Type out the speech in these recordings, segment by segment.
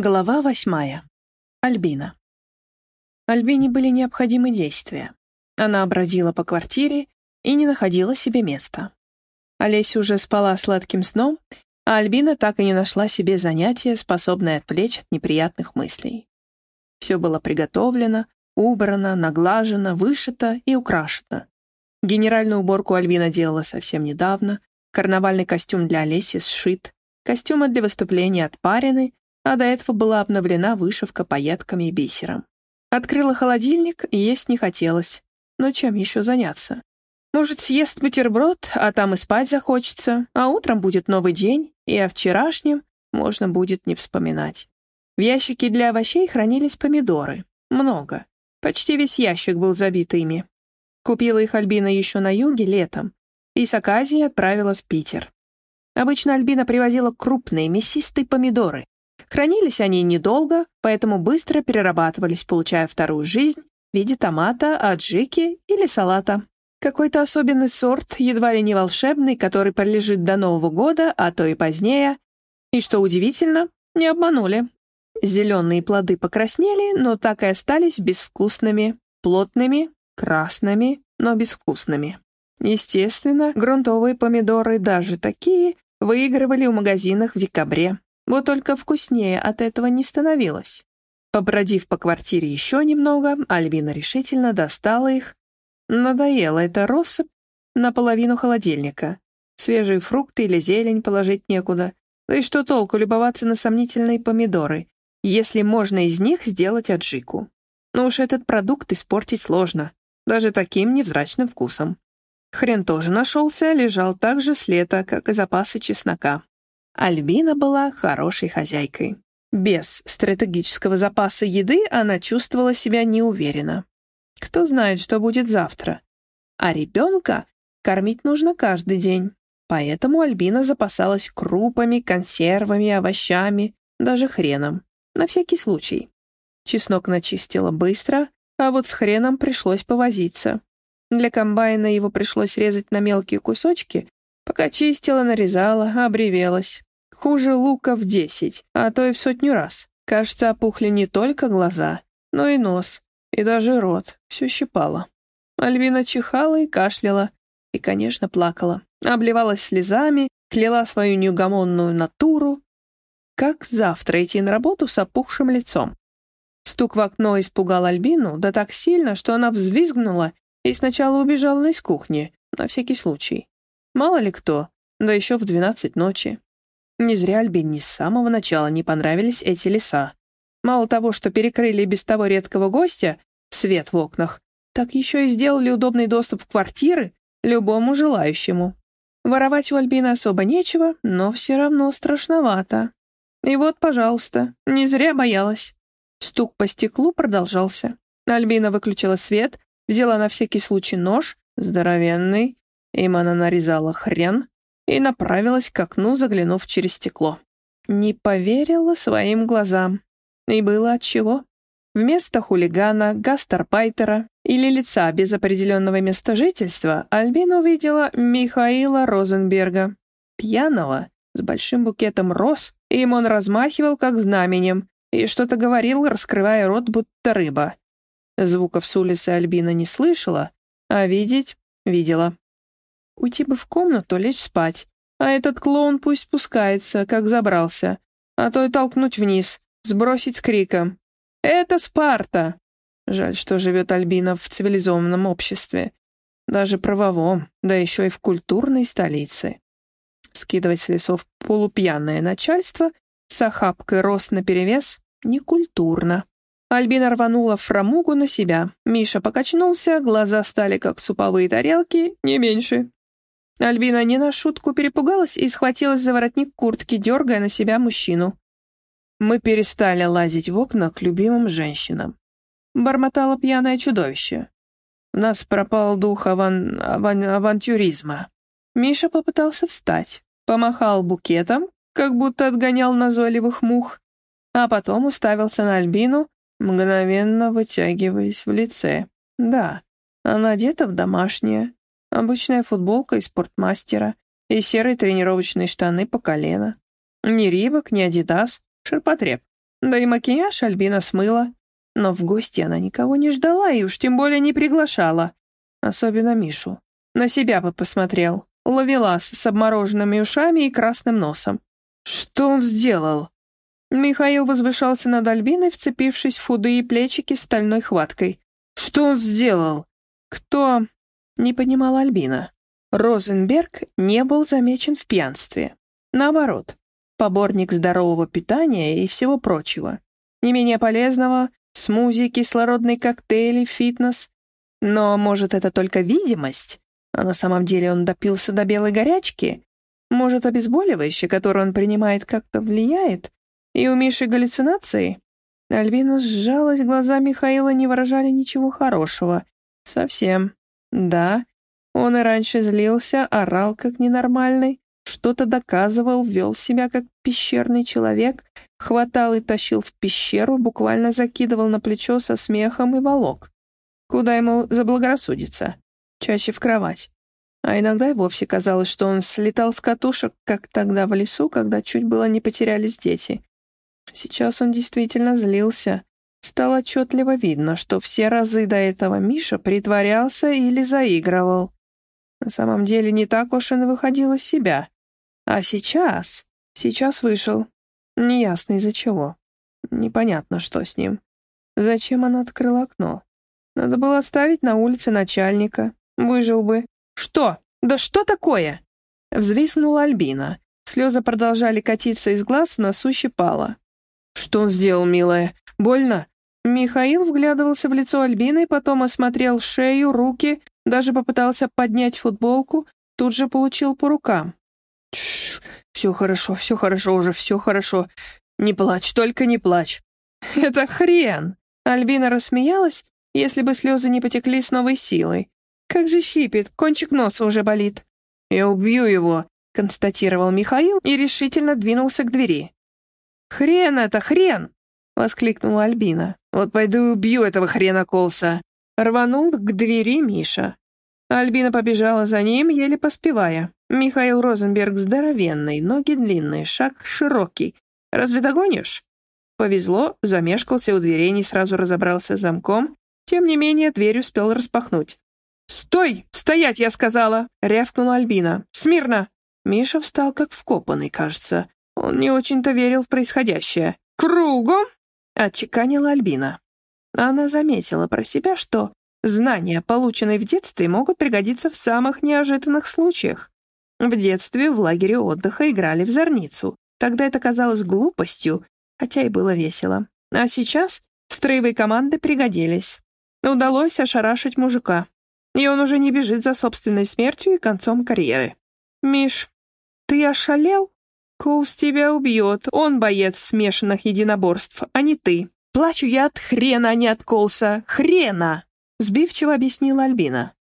Глава восьмая. Альбина. Альбине были необходимы действия. Она бродила по квартире и не находила себе места. Олеся уже спала сладким сном, а Альбина так и не нашла себе занятия, способное отвлечь от неприятных мыслей. Все было приготовлено, убрано, наглажено, вышито и украшено. Генеральную уборку Альбина делала совсем недавно, карнавальный костюм для Олеси сшит, костюмы для выступления отпарены — а до этого была обновлена вышивка пайетками и бисером. Открыла холодильник, есть не хотелось. Но чем еще заняться? Может, съест бутерброд, а там и спать захочется, а утром будет новый день, и о вчерашнем можно будет не вспоминать. В ящике для овощей хранились помидоры. Много. Почти весь ящик был забит ими. Купила их Альбина еще на юге летом и с Аказией отправила в Питер. Обычно Альбина привозила крупные мясистые помидоры, Хранились они недолго, поэтому быстро перерабатывались, получая вторую жизнь в виде томата, аджики или салата. Какой-то особенный сорт, едва ли не волшебный, который пролежит до Нового года, а то и позднее. И, что удивительно, не обманули. Зеленые плоды покраснели, но так и остались безвкусными, плотными, красными, но безвкусными. Естественно, грунтовые помидоры, даже такие, выигрывали в магазинах в декабре. Вот только вкуснее от этого не становилось. Побродив по квартире еще немного, Альбина решительно достала их. Надоела эта россыпь наполовину холодильника. Свежие фрукты или зелень положить некуда. Да и что толку любоваться на сомнительные помидоры, если можно из них сделать аджику? Но уж этот продукт испортить сложно, даже таким невзрачным вкусом. Хрен тоже нашелся, лежал так же с лета, как и запасы чеснока. Альбина была хорошей хозяйкой. Без стратегического запаса еды она чувствовала себя неуверенно. Кто знает, что будет завтра. А ребенка кормить нужно каждый день. Поэтому Альбина запасалась крупами, консервами, овощами, даже хреном. На всякий случай. Чеснок начистила быстро, а вот с хреном пришлось повозиться. Для комбайна его пришлось резать на мелкие кусочки, пока чистила, нарезала, обревелась. Хуже лука в десять, а то и в сотню раз. Кажется, опухли не только глаза, но и нос, и даже рот. Все щипало. Альбина чихала и кашляла, и, конечно, плакала. Обливалась слезами, кляла свою неугомонную натуру. Как завтра идти на работу с опухшим лицом? Стук в окно испугал Альбину, да так сильно, что она взвизгнула и сначала убежала из кухни, на всякий случай. Мало ли кто, да еще в двенадцать ночи. Не зря Альбине с самого начала не понравились эти леса. Мало того, что перекрыли без того редкого гостя свет в окнах, так еще и сделали удобный доступ в квартиры любому желающему. Воровать у Альбины особо нечего, но все равно страшновато. И вот, пожалуйста, не зря боялась. Стук по стеклу продолжался. Альбина выключила свет, взяла на всякий случай нож, здоровенный, им она нарезала хрен, и направилась к окну, заглянув через стекло. Не поверила своим глазам. И было отчего. Вместо хулигана, гастарбайтера или лица без определенного места жительства Альбина увидела Михаила Розенберга, пьяного, с большим букетом роз, им он размахивал как знаменем и что-то говорил, раскрывая рот, будто рыба. Звуков с улицы Альбина не слышала, а видеть — видела. Уйти бы в комнату, лечь спать. А этот клоун пусть спускается, как забрался. А то и толкнуть вниз, сбросить с криком. «Это Спарта!» Жаль, что живет Альбина в цивилизованном обществе. Даже правовом, да еще и в культурной столице. Скидывать с лесов полупьяное начальство с охапкой рост наперевес некультурно. Альбина рванула фрамугу на себя. Миша покачнулся, глаза стали как суповые тарелки, не меньше. Альбина не на шутку перепугалась и схватилась за воротник куртки, дергая на себя мужчину. «Мы перестали лазить в окна к любимым женщинам», — бормотало пьяное чудовище. «У нас пропал дух аван... Аван... авантюризма». Миша попытался встать, помахал букетом, как будто отгонял назойливых мух, а потом уставился на Альбину, мгновенно вытягиваясь в лице. Да, она одета в домашнее, Обычная футболка из спортмастера и серые тренировочные штаны по колено. Ни Рибок, ни Адидас, ширпотреб. Да и макияж Альбина смыла. Но в гости она никого не ждала и уж тем более не приглашала. Особенно Мишу. На себя бы посмотрел. Ловелас с обмороженными ушами и красным носом. Что он сделал? Михаил возвышался над Альбиной, вцепившись в худые плечики стальной хваткой. «Что он сделал?» «Кто?» — не понимала Альбина. Розенберг не был замечен в пьянстве. Наоборот, поборник здорового питания и всего прочего. Не менее полезного — смузи, кислородные коктейли, фитнес. Но, может, это только видимость? А на самом деле он допился до белой горячки? Может, обезболивающее, которое он принимает, как-то влияет? И у Миши галлюцинации? Альбина сжалась, глаза Михаила не выражали ничего хорошего. Совсем. Да, он и раньше злился, орал как ненормальный, что-то доказывал, вел себя как пещерный человек, хватал и тащил в пещеру, буквально закидывал на плечо со смехом и волок. Куда ему заблагорассудится? Чаще в кровать. А иногда и вовсе казалось, что он слетал с катушек, как тогда в лесу, когда чуть было не потерялись дети. Сейчас он действительно злился. Стало отчетливо видно, что все разы до этого Миша притворялся или заигрывал. На самом деле не так уж он выходил из себя. А сейчас... Сейчас вышел. Неясно из-за чего. Непонятно, что с ним. Зачем она открыла окно? Надо было оставить на улице начальника. Выжил бы. Что? Да что такое? Взвиснула Альбина. Слезы продолжали катиться из глаз, в носу щипала. «Что он сделал, милая? Больно?» Михаил вглядывался в лицо Альбины, потом осмотрел шею, руки, даже попытался поднять футболку, тут же получил по рукам. «Тш, все хорошо, все хорошо уже, все хорошо. Не плачь, только не плачь». «Это хрен!» Альбина рассмеялась, если бы слезы не потекли с новой силой. «Как же щипит, кончик носа уже болит». «Я убью его», — констатировал Михаил и решительно двинулся к двери. «Хрен это, хрен!» — воскликнула Альбина. «Вот пойду и убью этого хрена Колса!» Рванул к двери Миша. Альбина побежала за ним, еле поспевая. Михаил Розенберг здоровенный, ноги длинные, шаг широкий. Разве догонишь? Повезло, замешкался у дверей, не сразу разобрался с замком. Тем не менее, дверь успел распахнуть. «Стой! Стоять, я сказала!» — рявкнула Альбина. «Смирно!» Миша встал как вкопанный, кажется. Он не очень-то верил в происходящее. «Кругом!» — отчеканила Альбина. Она заметила про себя, что знания, полученные в детстве, могут пригодиться в самых неожиданных случаях. В детстве в лагере отдыха играли в зорницу. Тогда это казалось глупостью, хотя и было весело. А сейчас строевые команды пригодились. Удалось ошарашить мужика. И он уже не бежит за собственной смертью и концом карьеры. «Миш, ты ошалел?» «Коулс тебя убьет. Он боец смешанных единоборств, а не ты. Плачу я от хрена, а не от Коулса. Хрена!» Сбивчиво объяснила Альбина.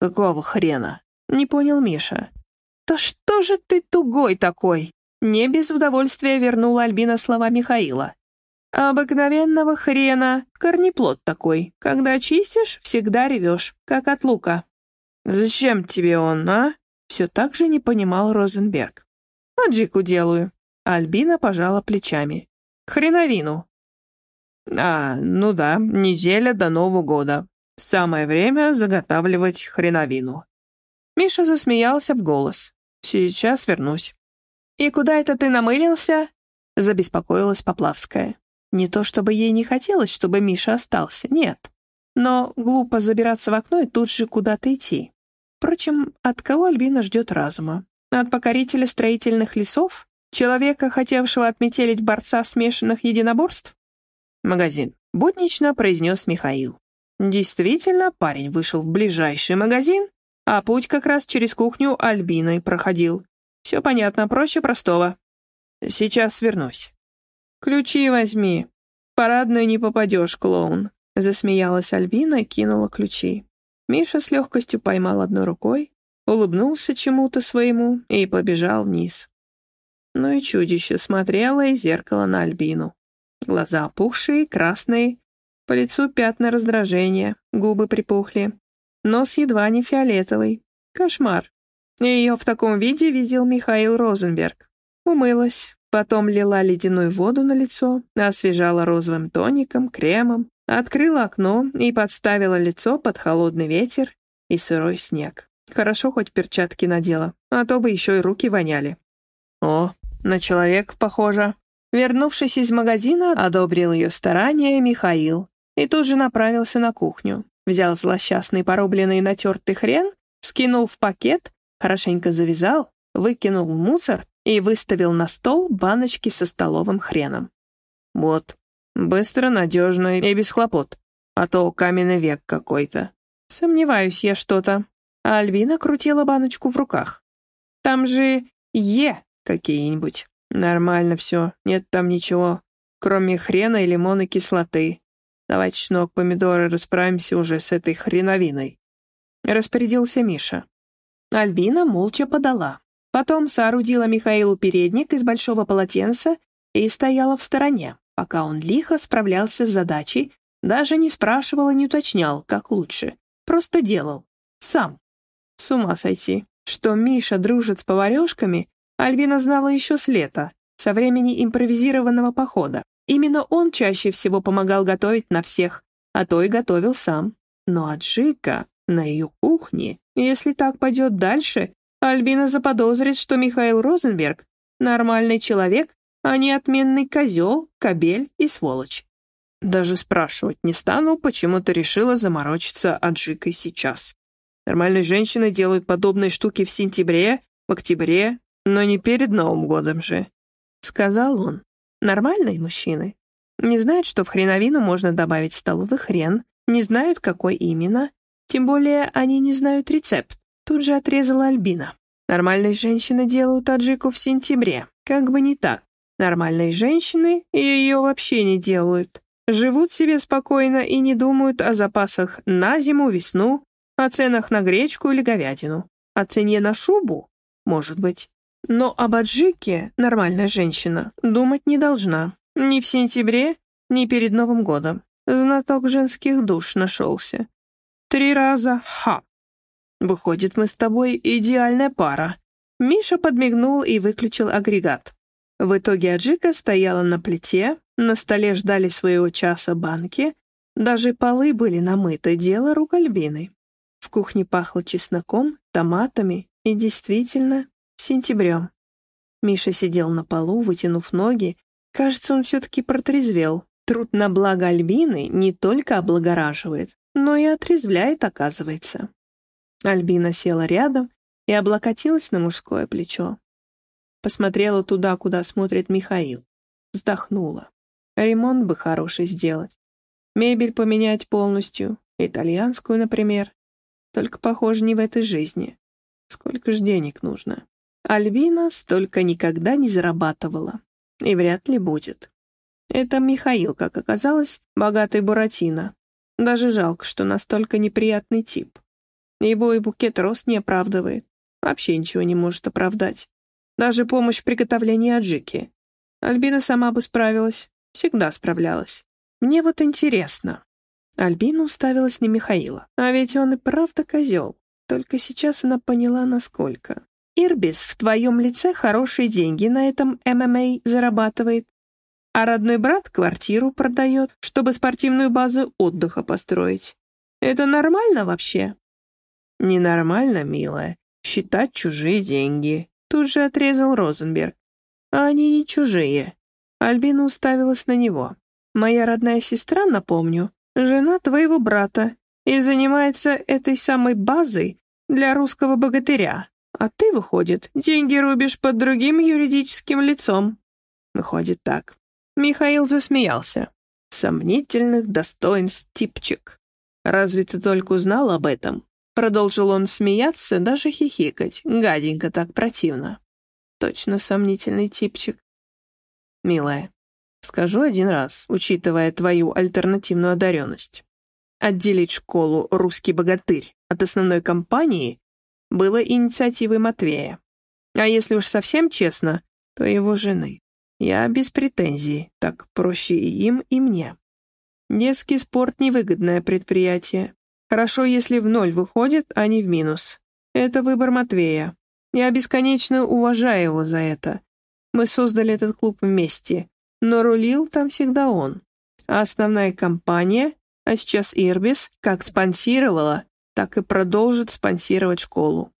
«Какого хрена?» — не понял Миша. «Да что же ты тугой такой?» Не без удовольствия вернула Альбина слова Михаила. «Обыкновенного хрена, корнеплод такой. Когда чистишь, всегда ревешь, как от лука». «Зачем тебе он, а?» Все так же не понимал Розенберг. Аджику делаю». Альбина пожала плечами. «Хреновину». «А, ну да, неделя до Нового года. Самое время заготавливать хреновину». Миша засмеялся в голос. «Сейчас вернусь». «И куда это ты намылился?» Забеспокоилась Поплавская. Не то чтобы ей не хотелось, чтобы Миша остался, нет. Но глупо забираться в окно и тут же куда-то идти. Впрочем, от кого Альбина ждет разума? От покорителя строительных лесов? Человека, хотевшего отметелить борца смешанных единоборств? Магазин. Буднично произнес Михаил. Действительно, парень вышел в ближайший магазин, а путь как раз через кухню Альбины проходил. Все понятно, проще простого. Сейчас вернусь. Ключи возьми. Парадную не попадешь, клоун. Засмеялась Альбина и кинула ключи. Миша с легкостью поймал одной рукой, улыбнулся чему-то своему и побежал вниз. Ну и чудище смотрело из зеркала на Альбину. Глаза опухшие, красные, по лицу пятна раздражения, губы припухли, нос едва не фиолетовый. Кошмар. Ее в таком виде видел Михаил Розенберг. Умылась, Потом лила ледяную воду на лицо, освежала розовым тоником, кремом, открыла окно и подставила лицо под холодный ветер и сырой снег. Хорошо хоть перчатки надела, а то бы еще и руки воняли. О, на человека похоже. Вернувшись из магазина, одобрил ее старания Михаил и тут же направился на кухню. Взял злосчастный порубленный натертый хрен, скинул в пакет, хорошенько завязал, выкинул в мусор и выставил на стол баночки со столовым хреном. Вот, быстро, надежно и без хлопот, а то каменный век какой-то. Сомневаюсь я что-то. А Альвина крутила баночку в руках. Там же «Е» какие-нибудь. Нормально все, нет там ничего, кроме хрена и лимонной кислоты. Давайте, шнок, помидоры, расправимся уже с этой хреновиной. Распорядился Миша. Альбина молча подала. Потом соорудила Михаилу передник из большого полотенца и стояла в стороне, пока он лихо справлялся с задачей, даже не спрашивал и не уточнял, как лучше. Просто делал. Сам. С ума сойти. Что Миша дружит с поварешками, Альбина знала еще с лета, со времени импровизированного похода. Именно он чаще всего помогал готовить на всех, а то и готовил сам. Но Аджика на ее кухне, если так пойдет дальше, Альбина заподозрит, что Михаил Розенберг — нормальный человек, а не отменный козел, кобель и сволочь. Даже спрашивать не стану, почему ты решила заморочиться Аджикой сейчас. Нормальные женщины делают подобные штуки в сентябре, в октябре, но не перед Новым годом же. Сказал он. Нормальные мужчины. Не знают, что в хреновину можно добавить столовый хрен, не знают, какой именно, тем более они не знают рецепт. Тут же отрезала Альбина. Нормальные женщины делают аджику в сентябре. Как бы не так. Нормальные женщины ее вообще не делают. Живут себе спокойно и не думают о запасах на зиму, весну, о ценах на гречку или говядину. О цене на шубу? Может быть. Но об аджике нормальная женщина думать не должна. Ни в сентябре, ни перед Новым годом. Знаток женских душ нашелся. Три раза ха. Выходит, мы с тобой идеальная пара. Миша подмигнул и выключил агрегат. В итоге аджика стояла на плите, на столе ждали своего часа банки, даже полы были намыты, дело рук Альбины. В кухне пахло чесноком, томатами и действительно сентябрем. Миша сидел на полу, вытянув ноги. Кажется, он все-таки протрезвел. Труд на благо Альбины не только облагораживает, но и отрезвляет, оказывается. Альбина села рядом и облокотилась на мужское плечо. Посмотрела туда, куда смотрит Михаил. Вздохнула. Ремонт бы хороший сделать. Мебель поменять полностью. Итальянскую, например. Только, похоже, не в этой жизни. Сколько ж денег нужно? Альбина столько никогда не зарабатывала. И вряд ли будет. Это Михаил, как оказалось, богатый Буратино. Даже жалко, что настолько неприятный тип. Его и букет роз не оправдывает. Вообще ничего не может оправдать. Даже помощь в приготовлении аджики. Альбина сама бы справилась. Всегда справлялась. Мне вот интересно. Альбина уставилась на Михаила. А ведь он и правда козел. Только сейчас она поняла, насколько. Ирбис в твоем лице хорошие деньги на этом ММА зарабатывает. А родной брат квартиру продает, чтобы спортивную базу отдыха построить. Это нормально вообще? Ненормально, милая. Считать чужие деньги. Тут же отрезал Розенберг. А они не чужие. Альбина уставилась на него. Моя родная сестра, напомню, жена твоего брата и занимается этой самой базой для русского богатыря. А ты, выходит, деньги рубишь под другим юридическим лицом. Выходит так. Михаил засмеялся. Сомнительных достоинств типчик. Разве ты только узнал об этом? Продолжил он смеяться, даже хихикать. Гаденько так противно. Точно сомнительный типчик. Милая, скажу один раз, учитывая твою альтернативную одаренность. Отделить школу «Русский богатырь» от основной компании было инициативой Матвея. А если уж совсем честно, то его жены. Я без претензий, так проще и им, и мне. Детский спорт — невыгодное предприятие, Хорошо, если в ноль выходит, а не в минус. Это выбор Матвея. Я бесконечно уважаю его за это. Мы создали этот клуб вместе, но рулил там всегда он. А основная компания, а сейчас Ирбис, как спонсировала, так и продолжит спонсировать школу.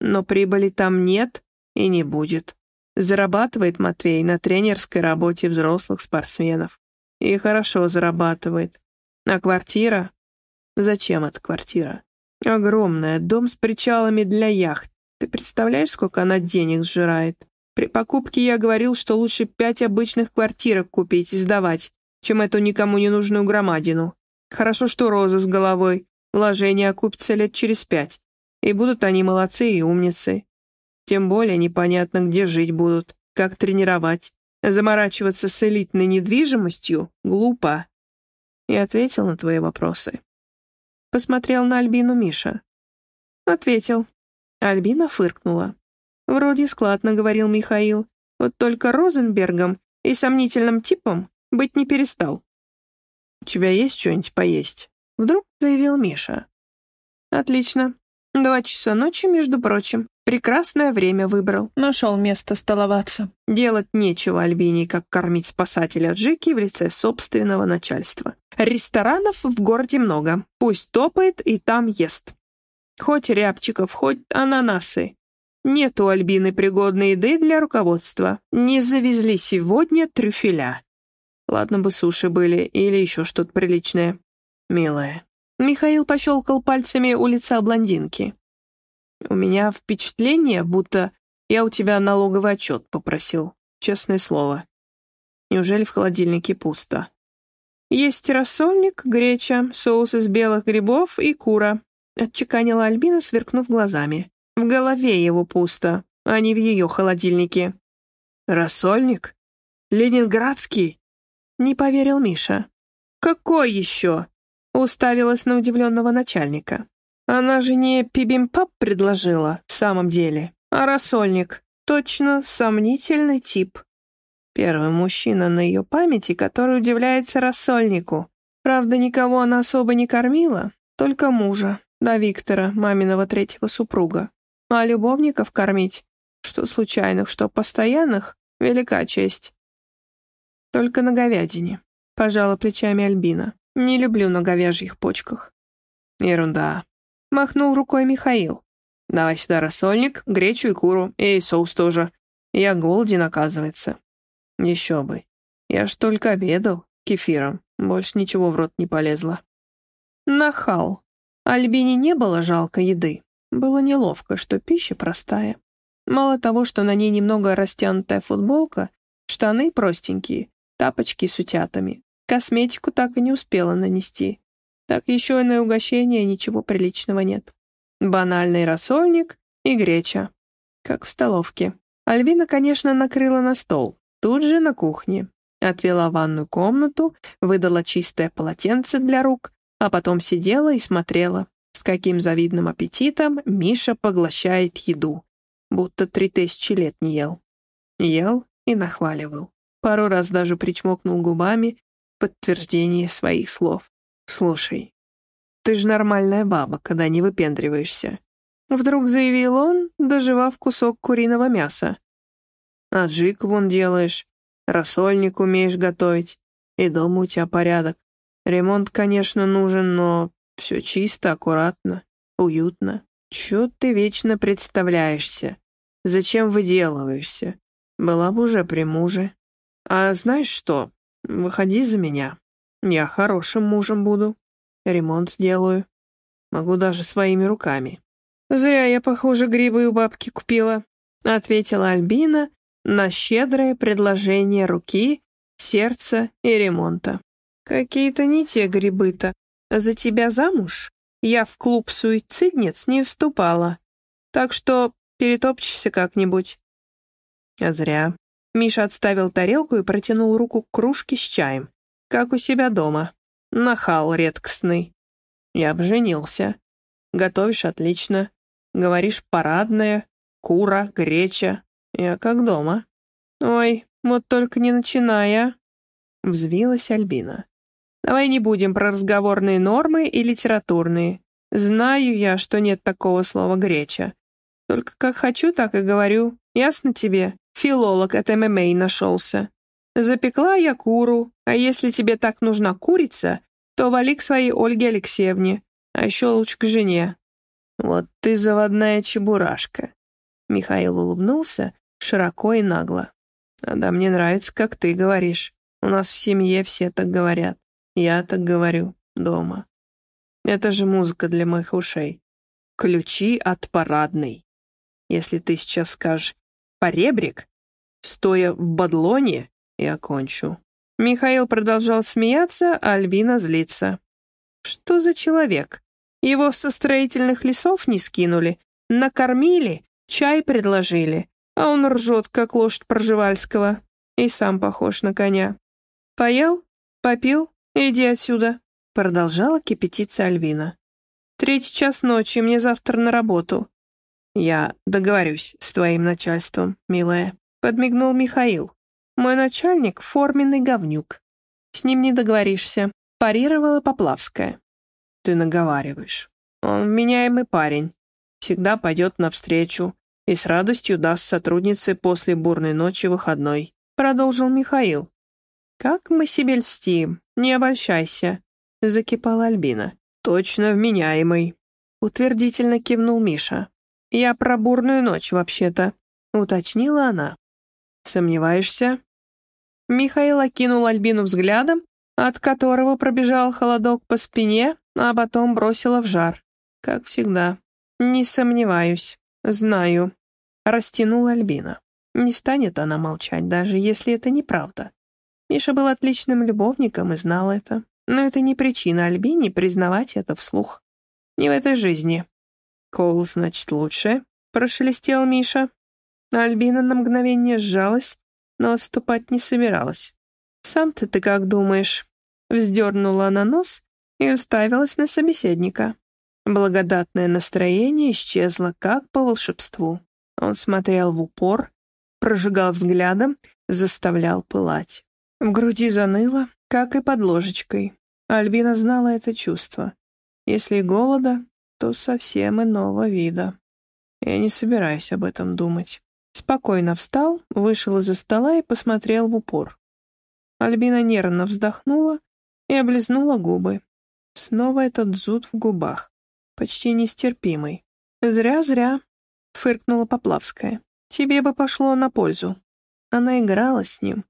Но прибыли там нет и не будет. Зарабатывает Матвей на тренерской работе взрослых спортсменов. И хорошо зарабатывает. А квартира? Зачем эта квартира? Огромная, дом с причалами для яхт. Ты представляешь, сколько она денег сжирает? При покупке я говорил, что лучше пять обычных квартирок купить и сдавать, чем эту никому не нужную громадину. Хорошо, что роза с головой. Вложение окупится лет через пять. И будут они молодцы и умницы. Тем более непонятно, где жить будут, как тренировать. Заморачиваться с элитной недвижимостью глупо. И ответил на твои вопросы. Посмотрел на Альбину Миша. Ответил. Альбина фыркнула. Вроде складно, говорил Михаил. Вот только Розенбергом и сомнительным типом быть не перестал. «У тебя есть что-нибудь поесть?» Вдруг заявил Миша. «Отлично. Два часа ночи, между прочим. Прекрасное время выбрал. Нашел место столоваться. Делать нечего Альбине, как кормить спасателя Джики в лице собственного начальства. Ресторанов в городе много. Пусть топает и там ест. Хоть рябчиков, хоть ананасы. Нет у Альбины пригодной еды для руководства. Не завезли сегодня трюфеля. Ладно бы суши были или еще что-то приличное. Милая. Михаил пощелкал пальцами у лица блондинки. У меня впечатление, будто я у тебя налоговый отчет попросил. Честное слово. Неужели в холодильнике пусто? Есть рассольник, греча, соус из белых грибов и кура. Отчеканила Альбина, сверкнув глазами. В голове его пусто, а не в ее холодильнике. «Рассольник? Ленинградский?» Не поверил Миша. «Какой еще?» Уставилась на удивленного начальника. Она же не пибимпап предложила, в самом деле, а рассольник. Точно сомнительный тип. Первый мужчина на ее памяти, который удивляется рассольнику. Правда, никого она особо не кормила, только мужа, да Виктора, маминого третьего супруга. А любовников кормить, что случайных, что постоянных, велика честь. Только на говядине, пожала плечами Альбина. Не люблю на говяжьих почках. Ерунда, Махнул рукой Михаил. «Давай сюда рассольник, гречу и куру, и соус тоже. Я голоден, оказывается». «Еще бы. Я ж только обедал кефиром. Больше ничего в рот не полезло». Нахал. Альбине не было жалко еды. Было неловко, что пища простая. Мало того, что на ней немного растянутая футболка, штаны простенькие, тапочки с утятами. Косметику так и не успела нанести. Так еще и на угощение ничего приличного нет. Банальный рассольник и греча. Как в столовке. Альвина, конечно, накрыла на стол. Тут же на кухне. Отвела ванную комнату, выдала чистое полотенце для рук, а потом сидела и смотрела, каким завидным аппетитом Миша поглощает еду. Будто три тысячи лет не ел. Ел и нахваливал. Пару раз даже причмокнул губами в подтверждение своих слов. «Слушай, ты же нормальная баба, когда не выпендриваешься», — вдруг заявил он, доживав кусок куриного мяса. «А джик вон делаешь, рассольник умеешь готовить, и дома у тебя порядок. Ремонт, конечно, нужен, но все чисто, аккуратно, уютно. Чё ты вечно представляешься? Зачем выделываешься? Была бы уже при муже. А знаешь что? Выходи за меня. Я хорошим мужем буду. Ремонт сделаю. Могу даже своими руками. Зря я, похоже, грибы у бабки купила, ответила Альбина на щедрое предложение руки, сердца и ремонта. Какие-то не те грибы-то. За тебя замуж? Я в клуб суицидниц не вступала. Так что перетопчешься как-нибудь. А зря. Миша отставил тарелку и протянул руку к кружке с чаем. Как у себя дома. Нахал редкостный. Я обженился. Готовишь отлично. Говоришь парадная, кура, греча. Я как дома. Ой, вот только не начиная. Взвилась Альбина. Давай не будем про разговорные нормы и литературные. Знаю я, что нет такого слова «греча». Только как хочу, так и говорю. Ясно тебе? филолог от ММА нашелся. Запекла я куру, а если тебе так нужна курица, то вали к своей Ольге Алексеевне, а еще лучше к жене. Вот ты заводная чебурашка. Михаил улыбнулся широко и нагло. А да мне нравится, как ты говоришь. У нас в семье все так говорят. Я так говорю. Дома. Это же музыка для моих ушей. Ключи от парадной. Если ты сейчас скажешь «поребрик», стоя в бадлоне, я кончу. Михаил продолжал смеяться, а Альбина злиться. Что за человек? Его со строительных лесов не скинули, накормили, чай предложили, а он ржет, как лошадь Проживальского, и сам похож на коня. Поел? Попил? Иди отсюда. Продолжала кипятиться Альбина. Третий час ночи, мне завтра на работу. Я договорюсь с твоим начальством, милая. Подмигнул Михаил. Мой начальник — форменный говнюк. С ним не договоришься. Парировала Поплавская. Ты наговариваешь. Он вменяемый парень. Всегда пойдет навстречу и с радостью даст сотруднице после бурной ночи выходной. Продолжил Михаил. «Как мы себе льстим, не обольщайся», — закипала Альбина. «Точно вменяемый», — утвердительно кивнул Миша. «Я про бурную ночь, вообще-то», — уточнила она. «Сомневаешься?» Михаил окинул Альбину взглядом, от которого пробежал холодок по спине, а потом бросила в жар. Как всегда. «Не сомневаюсь. Знаю», — растянула Альбина. Не станет она молчать, даже если это неправда. Миша был отличным любовником и знал это. Но это не причина Альбине признавать это вслух. Не в этой жизни. «Коул, значит, лучше?» — прошелестел Миша. Альбина на мгновение сжалась, но отступать не собиралась. «Сам-то ты как думаешь?» Вздернула она нос и уставилась на собеседника. Благодатное настроение исчезло, как по волшебству. Он смотрел в упор, прожигал взглядом, заставлял пылать. В груди заныло, как и под ложечкой. Альбина знала это чувство. Если голода, то совсем иного вида. Я не собираюсь об этом думать. Спокойно встал, вышел из-за стола и посмотрел в упор. Альбина нервно вздохнула и облизнула губы. Снова этот зуд в губах, почти нестерпимый. «Зря-зря», — фыркнула Поплавская. «Тебе бы пошло на пользу». Она играла с ним,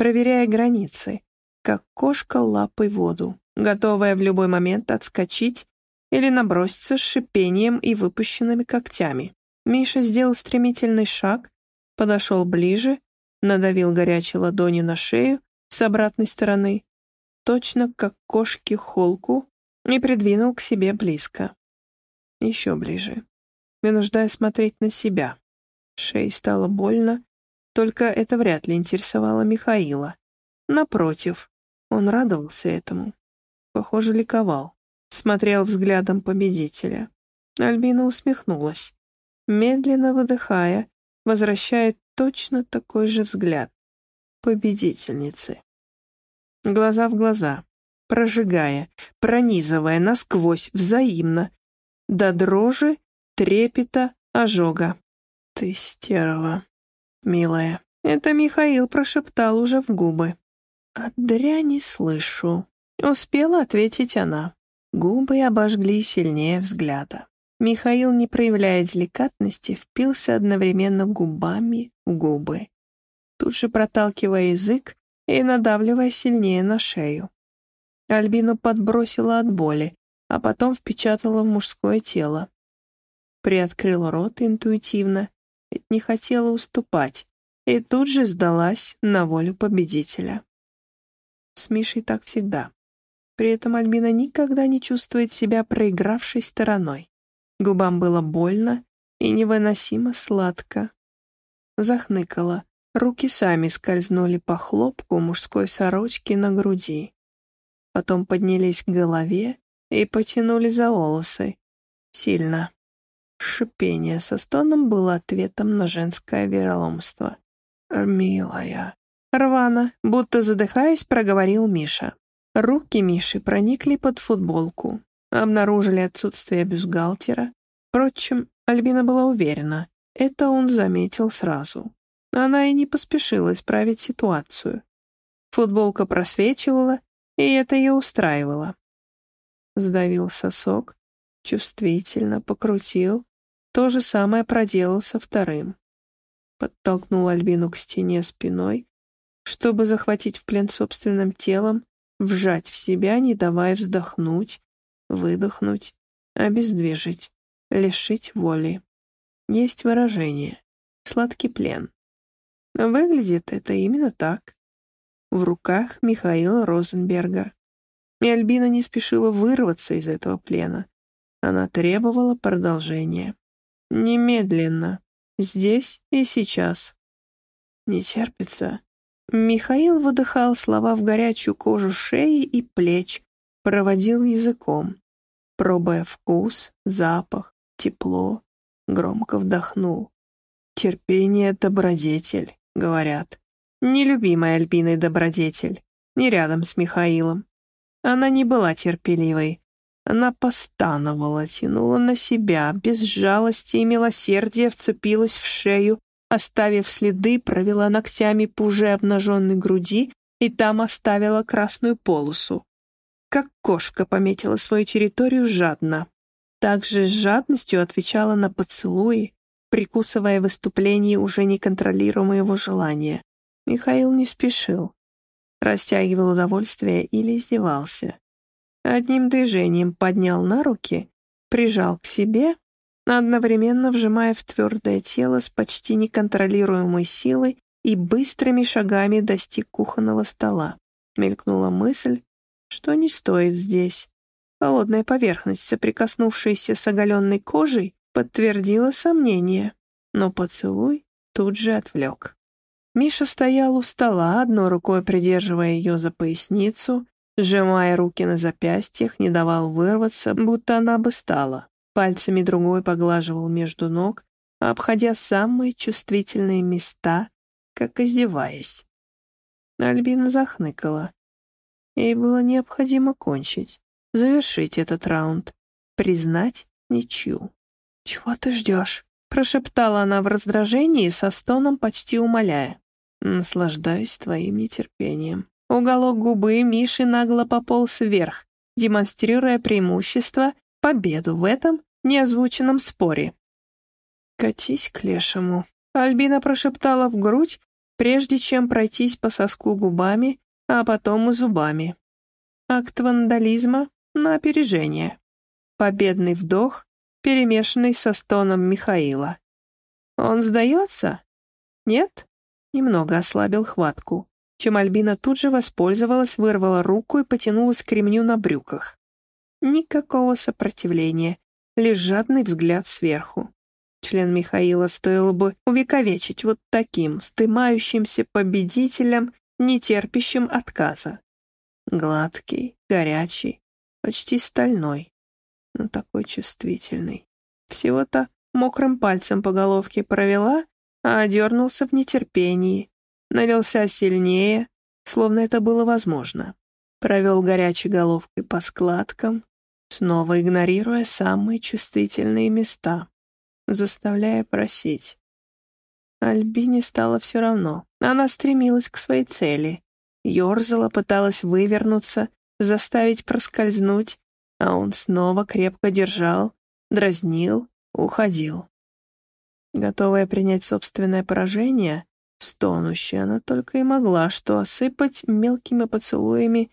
проверяя границы, как кошка лапой воду, готовая в любой момент отскочить или наброситься с шипением и выпущенными когтями. Миша сделал стремительный шаг, подошел ближе, надавил горячей ладони на шею с обратной стороны, точно как кошки холку, и придвинул к себе близко. Еще ближе, вынуждая смотреть на себя. Шее стало больно, только это вряд ли интересовало Михаила. Напротив, он радовался этому. Похоже, ликовал. Смотрел взглядом победителя. Альбина усмехнулась медленно выдыхая, возвращает точно такой же взгляд. Победительницы. Глаза в глаза, прожигая, пронизывая насквозь, взаимно, до дрожи, трепета, ожога. «Ты стерва, милая». Это Михаил прошептал уже в губы. «От дряни слышу», — успела ответить она. Губы обожгли сильнее взгляда. Михаил, не проявляя деликатности, впился одновременно губами в губы, тут же проталкивая язык и надавливая сильнее на шею. Альбину подбросила от боли, а потом впечатала в мужское тело. Приоткрыла рот интуитивно, ведь не хотела уступать, и тут же сдалась на волю победителя. С Мишей так всегда. При этом Альбина никогда не чувствует себя проигравшей стороной. Губам было больно и невыносимо сладко. Захныкала. Руки сами скользнули по хлопку мужской сорочки на груди. Потом поднялись к голове и потянули за волосы. Сильно. Шипение со стоном было ответом на женское вероломство. «Милая». Рвано, будто задыхаясь, проговорил Миша. Руки Миши проникли под футболку обнаружили отсутствие бюстгальтера. Впрочем, Альбина была уверена, это он заметил сразу. Она и не поспешила исправить ситуацию. Футболка просвечивала, и это ее устраивало. Сдавил сосок, чувствительно покрутил, то же самое проделал со вторым. Подтолкнул Альбину к стене спиной, чтобы захватить в плен собственным телом, вжать в себя, не давая вздохнуть, выдохнуть, обездвижить, лишить воли. Есть выражение «сладкий плен». Выглядит это именно так. В руках Михаила Розенберга. И Альбина не спешила вырваться из этого плена. Она требовала продолжения. Немедленно. Здесь и сейчас. Не терпится. Михаил выдыхал слова в горячую кожу шеи и плеч, проводил языком, пробуя вкус, запах, тепло, громко вдохнул. «Терпение — добродетель», — говорят. Нелюбимая Альбиной добродетель, не рядом с Михаилом. Она не была терпеливой. Она постановала, тянула на себя, без жалости и милосердия вцепилась в шею, Оставив следы, провела ногтями по уже обнаженной груди и там оставила красную полосу. Как кошка пометила свою территорию жадно. Также с жадностью отвечала на поцелуи, прикусывая выступление уже неконтролируемого желания. Михаил не спешил. Растягивал удовольствие или издевался. Одним движением поднял на руки, прижал к себе одновременно вжимая в твердое тело с почти неконтролируемой силой и быстрыми шагами достиг кухонного стола. Мелькнула мысль, что не стоит здесь. Холодная поверхность, соприкоснувшаяся с оголенной кожей, подтвердила сомнение, но поцелуй тут же отвлек. Миша стоял у стола, одной рукой придерживая ее за поясницу, сжимая руки на запястьях, не давал вырваться, будто она бы стала. Пальцами другой поглаживал между ног, обходя самые чувствительные места, как издеваясь. Альбина захныкала. Ей было необходимо кончить, завершить этот раунд, признать ничью. «Чего ты ждешь?» — прошептала она в раздражении, со стоном почти умоляя. «Наслаждаюсь твоим нетерпением». Уголок губы Миши нагло пополз вверх, демонстрируя преимущество победу в этом неозвученном споре. «Катись к лешему», — Альбина прошептала в грудь, прежде чем пройтись по соску губами, а потом и зубами. Акт вандализма на опережение. Победный вдох, перемешанный со стоном Михаила. «Он сдается?» «Нет?» Немного ослабил хватку, чем Альбина тут же воспользовалась, вырвала руку и потянулась к ремню на брюках. Никакого сопротивления, лишь жадный взгляд сверху. Член Михаила стоило бы увековечить вот таким, стымающимся победителем, не терпящим отказа. Гладкий, горячий, почти стальной, но такой чувствительный. Всего-то мокрым пальцем по головке провела, а дернулся в нетерпении, налился сильнее, словно это было возможно. Провел горячей головкой по складкам, снова игнорируя самые чувствительные места, заставляя просить. Альбине стало все равно. Она стремилась к своей цели. Ёрзала, пыталась вывернуться, заставить проскользнуть, а он снова крепко держал, дразнил, уходил. Готовая принять собственное поражение, стонущая она только и могла что осыпать мелкими поцелуями,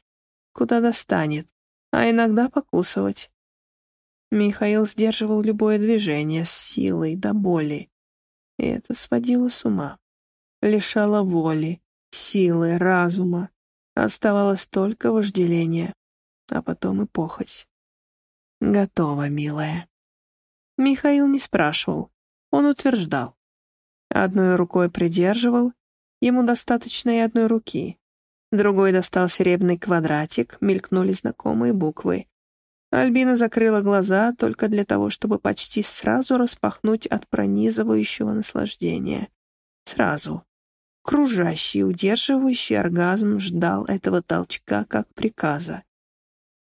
куда достанет, а иногда покусывать. Михаил сдерживал любое движение с силой до боли, и это сводило с ума. Лишало воли, силы, разума. Оставалось только вожделение, а потом и похоть. «Готово, милая». Михаил не спрашивал, он утверждал. Одной рукой придерживал, ему достаточно и одной руки. Другой достал серебряный квадратик, мелькнули знакомые буквы. Альбина закрыла глаза только для того, чтобы почти сразу распахнуть от пронизывающего наслаждения. Сразу. Кружащий, удерживающий оргазм ждал этого толчка как приказа.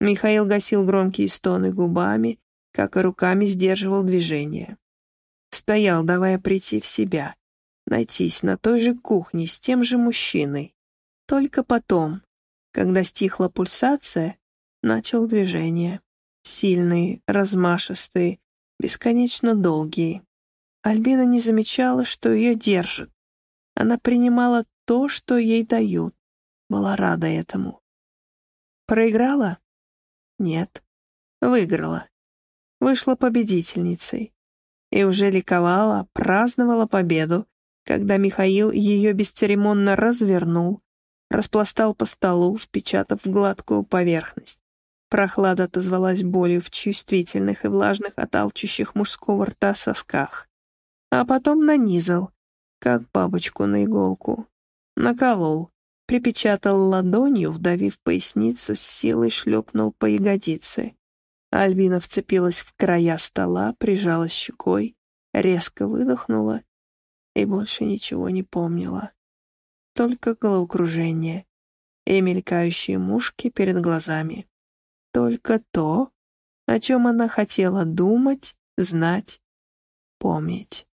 Михаил гасил громкие стоны губами, как и руками сдерживал движение. Стоял, давая прийти в себя. найтись на той же кухне с тем же мужчиной. Только потом, когда стихла пульсация, начал движение. Сильные, размашистые, бесконечно долгие. Альбина не замечала, что ее держит. Она принимала то, что ей дают. Была рада этому. Проиграла? Нет. Выиграла. Вышла победительницей. И уже ликовала, праздновала победу, когда Михаил ее бесцеремонно развернул, распластал по столу, впечатав в гладкую поверхность. Прохлада отозвалась болью в чувствительных и влажных от мужского рта сосках. А потом нанизал, как бабочку на иголку. Наколол, припечатал ладонью, вдавив поясницу, с силой шлепнул по ягодице. Альбина вцепилась в края стола, прижалась щекой, резко выдохнула и больше ничего не помнила. Только головокружение и мелькающие мушки перед глазами. Только то, о чем она хотела думать, знать, помнить.